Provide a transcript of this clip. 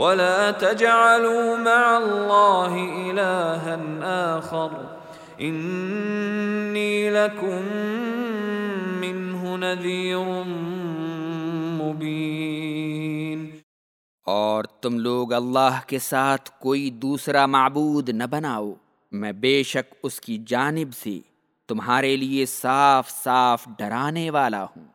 ولا تجعلوا مع الله إلها آخر. إني لكم منه نذير مبين. اور تم لوگ اللہ کے ساتھ کوئی دوسرا معبود نہ بناؤ. میں بے شک اس کی جانب سے تمہارے لیے صاف صاف ڈرانے والا ہوں۔